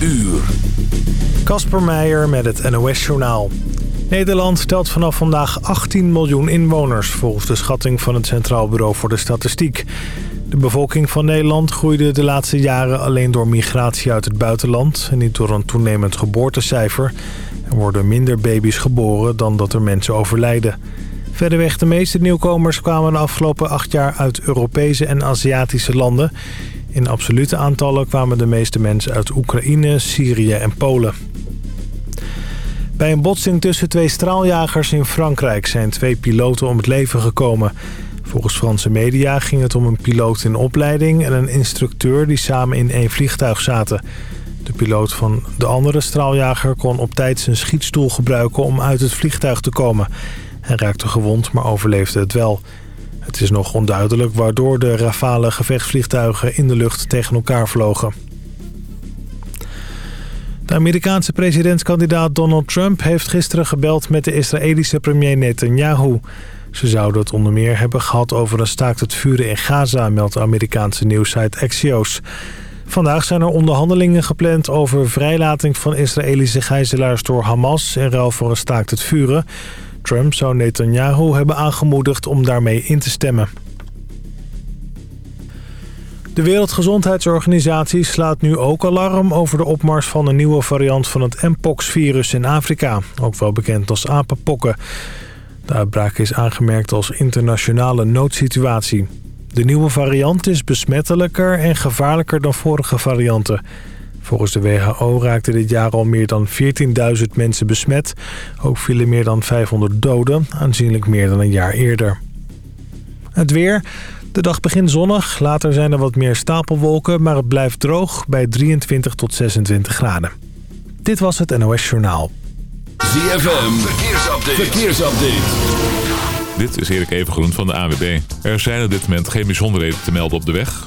uur. Kasper Meijer met het NOS-journaal. Nederland telt vanaf vandaag 18 miljoen inwoners... volgens de schatting van het Centraal Bureau voor de Statistiek. De bevolking van Nederland groeide de laatste jaren alleen door migratie uit het buitenland... en niet door een toenemend geboortecijfer. Er worden minder baby's geboren dan dat er mensen overlijden. Verderweg de meeste nieuwkomers kwamen de afgelopen acht jaar uit Europese en Aziatische landen. In absolute aantallen kwamen de meeste mensen uit Oekraïne, Syrië en Polen. Bij een botsing tussen twee straaljagers in Frankrijk zijn twee piloten om het leven gekomen. Volgens Franse media ging het om een piloot in opleiding en een instructeur die samen in één vliegtuig zaten. De piloot van de andere straaljager kon op tijd zijn schietstoel gebruiken om uit het vliegtuig te komen. Hij raakte gewond, maar overleefde het wel. Het is nog onduidelijk waardoor de Rafale gevechtsvliegtuigen in de lucht tegen elkaar vlogen. De Amerikaanse presidentskandidaat Donald Trump heeft gisteren gebeld met de Israëlische premier Netanyahu. Ze zouden het onder meer hebben gehad over een staakt het vuren in Gaza, meldt de Amerikaanse nieuwsite Axios. Vandaag zijn er onderhandelingen gepland over vrijlating van Israëlische gijzelaars door Hamas in ruil voor een staakt het vuren. Trump zou Netanyahu hebben aangemoedigd om daarmee in te stemmen. De Wereldgezondheidsorganisatie slaat nu ook alarm over de opmars van een nieuwe variant van het Mpox-virus in Afrika, ook wel bekend als apenpokken. De uitbraak is aangemerkt als internationale noodsituatie. De nieuwe variant is besmettelijker en gevaarlijker dan vorige varianten. Volgens de WHO raakten dit jaar al meer dan 14.000 mensen besmet. Ook vielen meer dan 500 doden, aanzienlijk meer dan een jaar eerder. Het weer. De dag begint zonnig, later zijn er wat meer stapelwolken... maar het blijft droog bij 23 tot 26 graden. Dit was het NOS Journaal. ZFM, verkeersupdate. verkeersupdate. Dit is Erik Evengroen van de AWB. Er zijn op dit moment geen bijzonderheden te melden op de weg.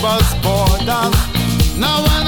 neighbor's borders. Now when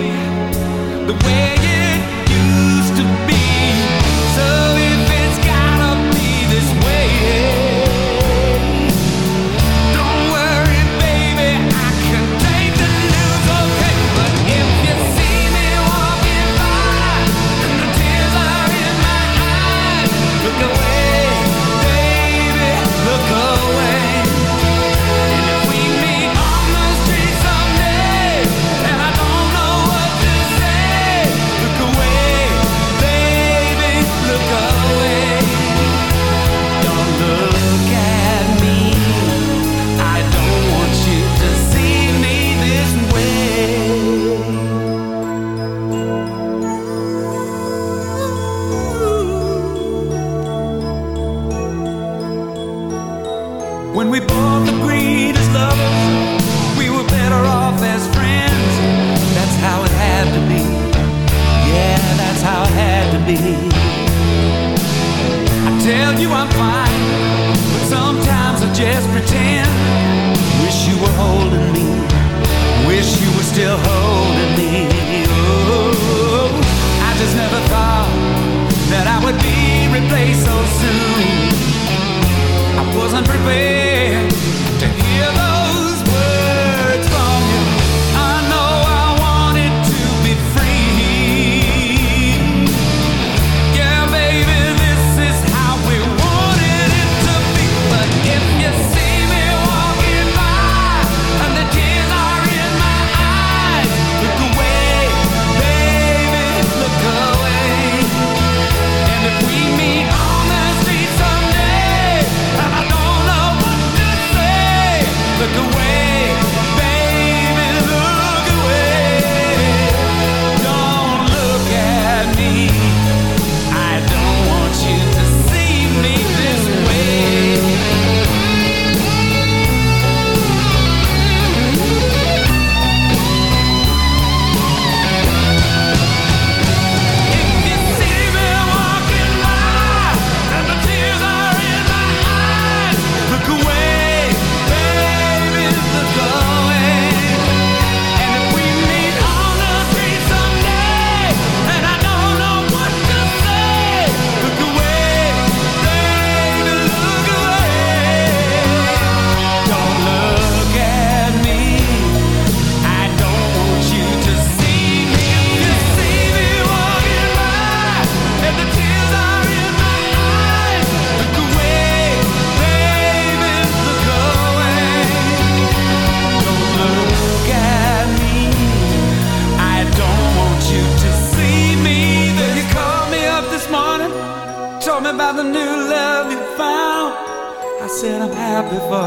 the way you.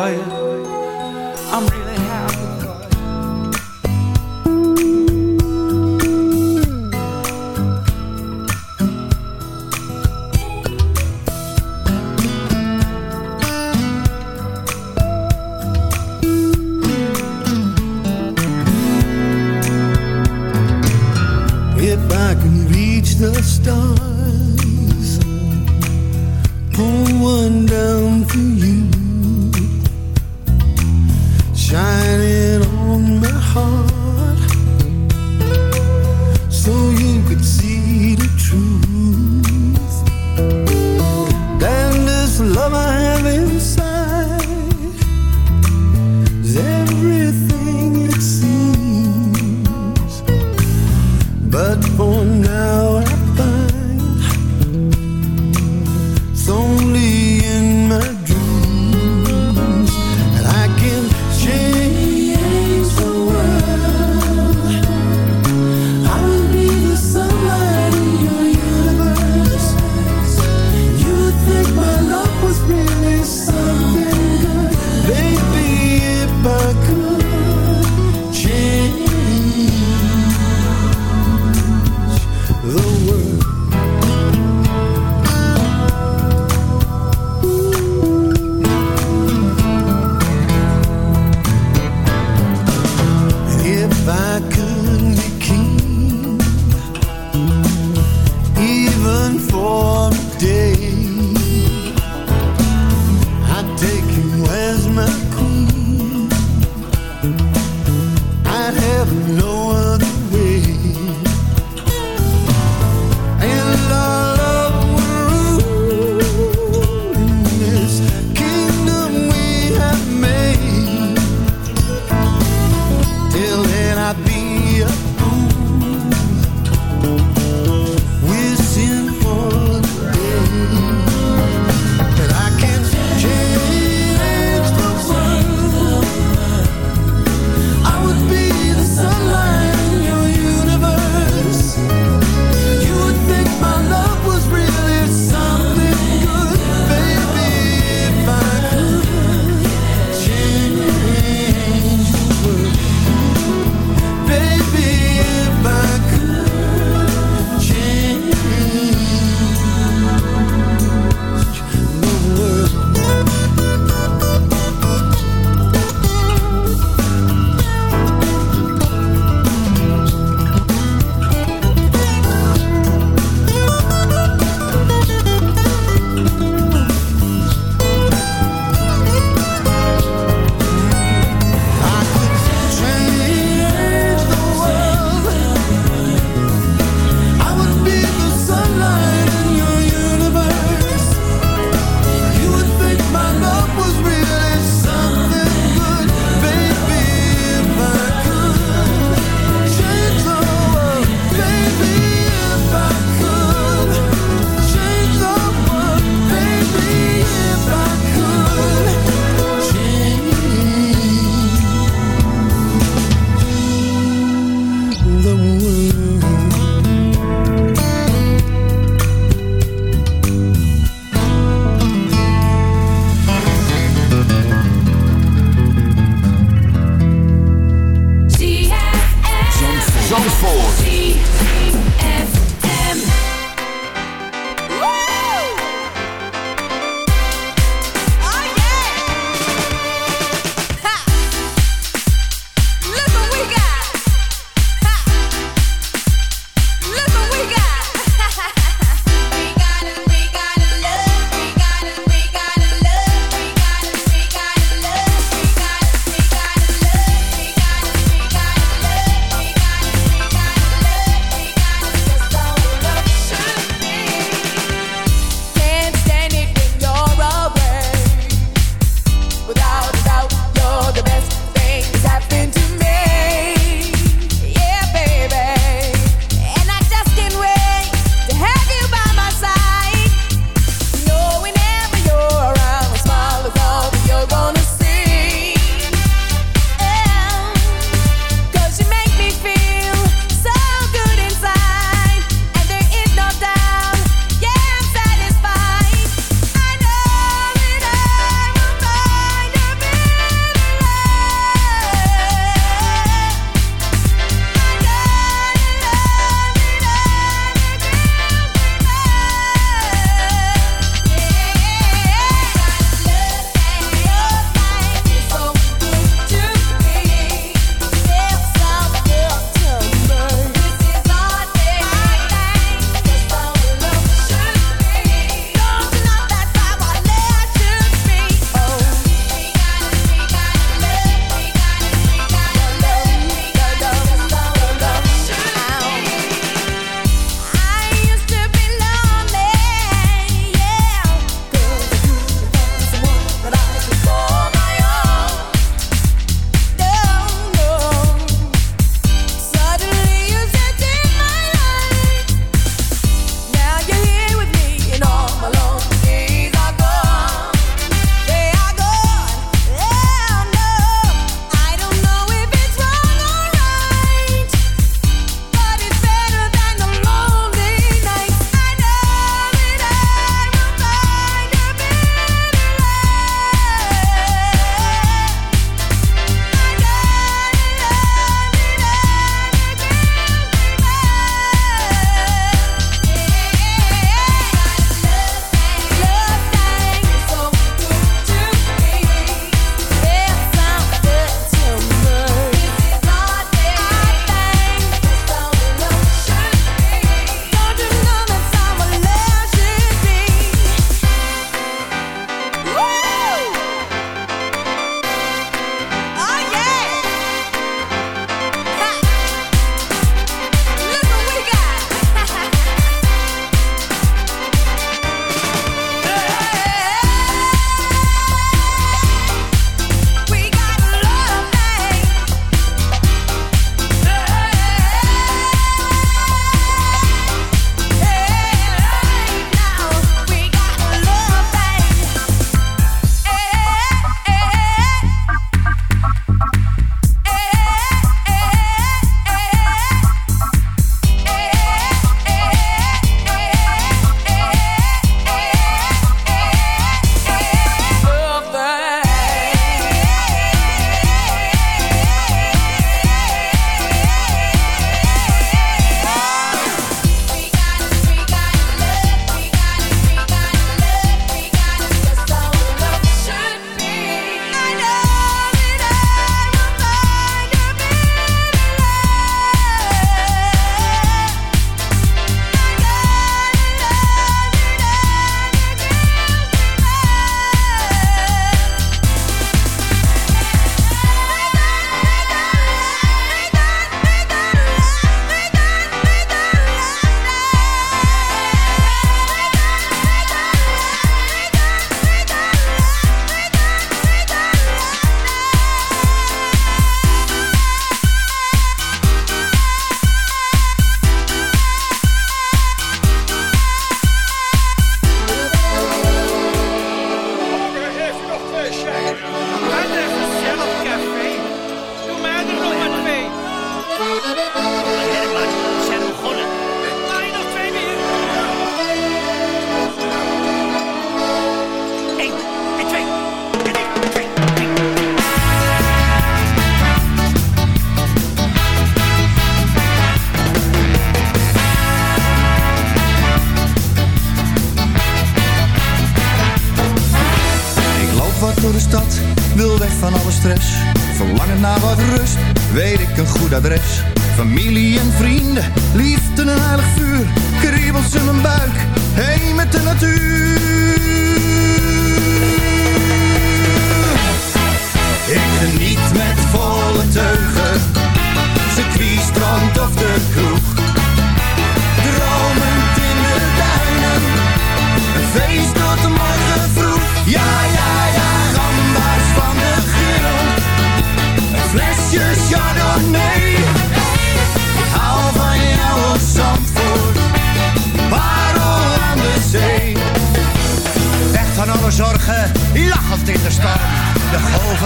I'm really happy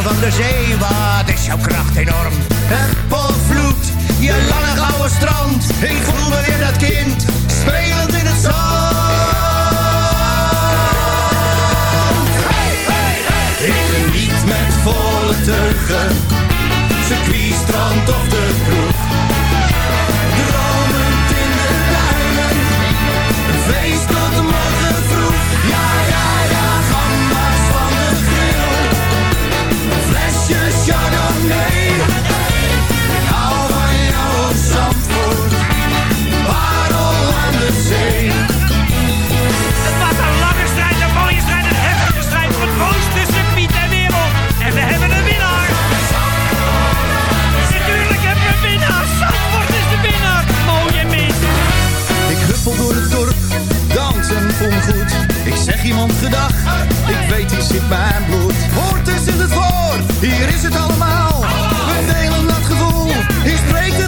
van de zee, wat is jouw kracht enorm. Het je lange gouden strand. Ik voel me weer dat kind, spelend in het zand. Hey, hey, hey. Ik geniet met volle teugen, circuit, strand of de zee. Het was een lange strijd, een mooie strijd, een heftige strijd op het mooiste circuit ter wereld. En we hebben een winnaar. Natuurlijk hebben we een winnaar. Zandvoort is de winnaar. Mooie mist. Ik huppel door het dorp, dansen voel goed. Ik zeg iemand gedag, ik weet hier zit mijn bloed. Hoort is in het voor, hier is het allemaal. We delen dat gevoel, hier spreekt het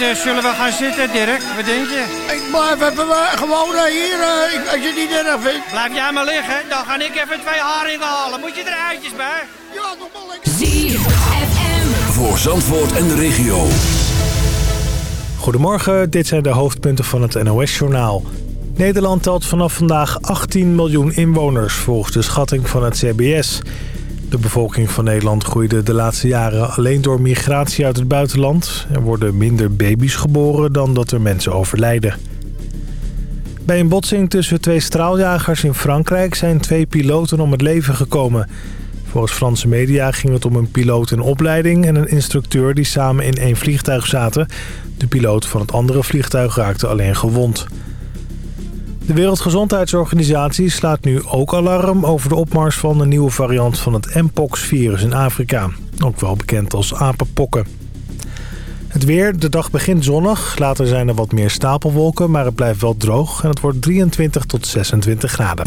Eh, zullen we gaan zitten, Dirk? Wat denk je? Ik blijf even eh, gewoon eh, hier, ik- als je het niet erg vindt. Blijf jij maar liggen, dan ga ik even twee haringen halen. Moet je er eitjes bij? Ja, nog wel lekker. ZFM. Voor Zandvoort en de regio. Goedemorgen, dit zijn de hoofdpunten van het NOS-journaal. Nederland telt vanaf vandaag 18 miljoen inwoners, volgens de schatting van het CBS. De bevolking van Nederland groeide de laatste jaren alleen door migratie uit het buitenland. Er worden minder baby's geboren dan dat er mensen overlijden. Bij een botsing tussen twee straaljagers in Frankrijk zijn twee piloten om het leven gekomen. Volgens Franse media ging het om een piloot in opleiding en een instructeur die samen in één vliegtuig zaten. De piloot van het andere vliegtuig raakte alleen gewond. De Wereldgezondheidsorganisatie slaat nu ook alarm over de opmars van een nieuwe variant van het Mpox-virus in Afrika. Ook wel bekend als apenpokken. Het weer, de dag begint zonnig. Later zijn er wat meer stapelwolken, maar het blijft wel droog. En het wordt 23 tot 26 graden.